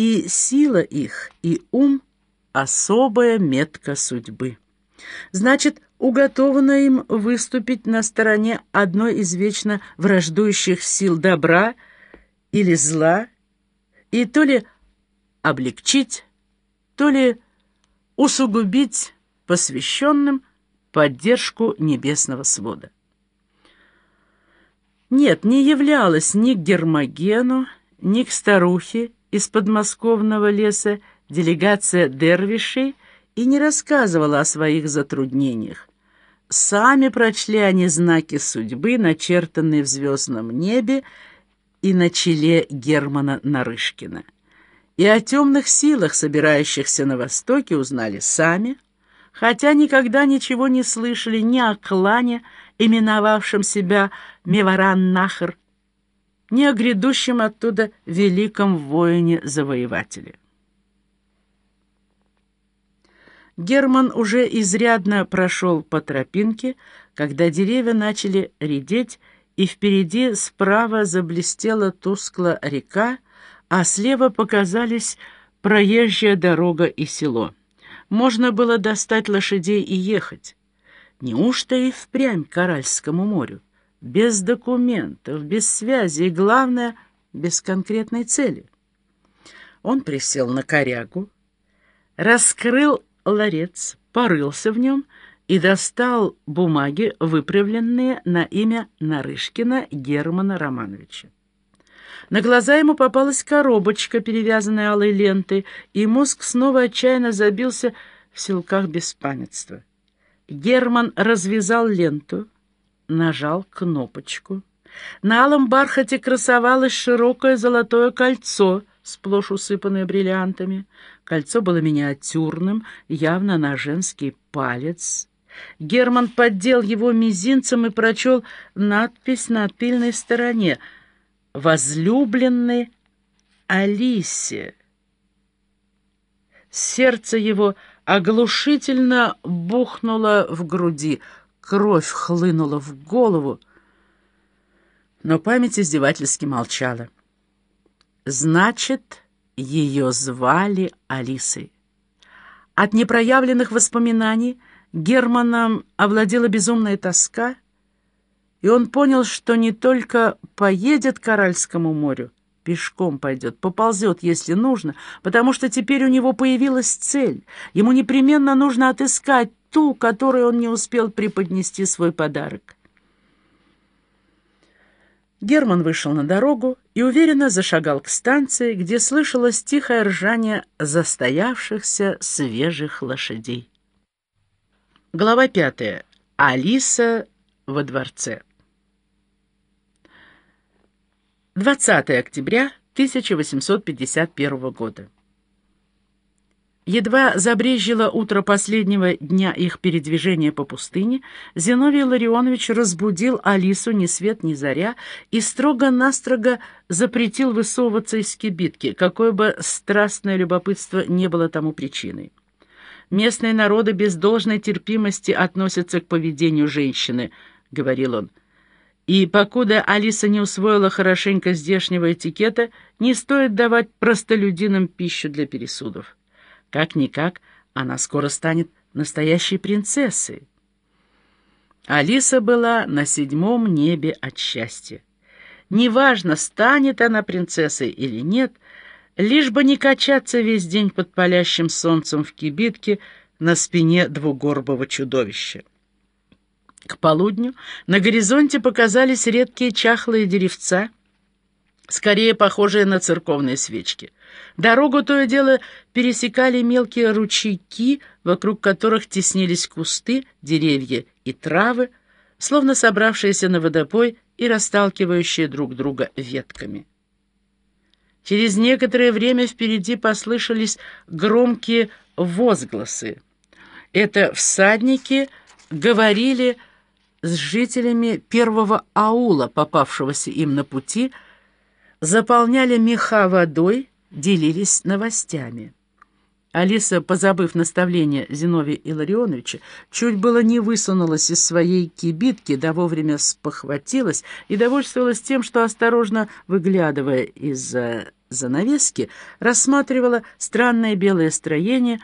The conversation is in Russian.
и сила их, и ум — особая метка судьбы. Значит, уготовано им выступить на стороне одной из вечно враждующих сил добра или зла, и то ли облегчить, то ли усугубить посвященным поддержку небесного свода. Нет, не являлась ни к Гермогену, ни к старухе из подмосковного леса делегация дервишей и не рассказывала о своих затруднениях. Сами прочли они знаки судьбы, начертанные в звездном небе и на челе Германа Нарышкина. И о темных силах, собирающихся на Востоке, узнали сами, хотя никогда ничего не слышали ни о клане, именовавшем себя Меваран-Нахр, ни о грядущем оттуда великом воине-завоевателе. Герман уже изрядно прошел по тропинке, когда деревья начали редеть, и впереди справа заблестела тускло река, а слева показались проезжая дорога и село. Можно было достать лошадей и ехать. Неужто и впрямь к Аральскому морю? Без документов, без связи и, главное, без конкретной цели. Он присел на корягу, раскрыл ларец, порылся в нем и достал бумаги, выправленные на имя Нарышкина Германа Романовича. На глаза ему попалась коробочка, перевязанная алой лентой, и мозг снова отчаянно забился в силках беспамятства. Герман развязал ленту, нажал кнопочку. На алом бархате красовалось широкое золотое кольцо, сплошь усыпанное бриллиантами. Кольцо было миниатюрным, явно на женский палец. Герман поддел его мизинцем и прочел надпись на тыльной стороне «Возлюбленный Алисе». Сердце его оглушительно бухнуло в груди, кровь хлынула в голову, но память издевательски молчала. Значит, ее звали Алисой. От непроявленных воспоминаний Германом овладела безумная тоска, и он понял, что не только поедет к Аральскому морю, пешком пойдет, поползет, если нужно, потому что теперь у него появилась цель. Ему непременно нужно отыскать ту, которой он не успел преподнести свой подарок. Герман вышел на дорогу и уверенно зашагал к станции, где слышалось тихое ржание застоявшихся свежих лошадей. Глава пятая. Алиса во дворце. 20 октября 1851 года. Едва забрежило утро последнего дня их передвижения по пустыне, Зиновий Ларионович разбудил Алису ни свет ни заря и строго-настрого запретил высовываться из кибитки, какое бы страстное любопытство не было тому причиной. «Местные народы без должной терпимости относятся к поведению женщины», — говорил он. «И покуда Алиса не усвоила хорошенько здешнего этикета, не стоит давать простолюдинам пищу для пересудов». Как-никак, она скоро станет настоящей принцессой. Алиса была на седьмом небе от счастья. Неважно, станет она принцессой или нет, лишь бы не качаться весь день под палящим солнцем в кибитке на спине двугорбого чудовища. К полудню на горизонте показались редкие чахлые деревца, скорее похожие на церковные свечки. Дорогу то и дело пересекали мелкие ручейки, вокруг которых теснились кусты, деревья и травы, словно собравшиеся на водопой и расталкивающие друг друга ветками. Через некоторое время впереди послышались громкие возгласы. Это всадники говорили с жителями первого аула, попавшегося им на пути, заполняли меха водой, делились новостями. Алиса, позабыв наставление Зиновия Илларионовича, чуть было не высунулась из своей кибитки, да вовремя спохватилась и довольствовалась тем, что, осторожно выглядывая из-за занавески, рассматривала странное белое строение,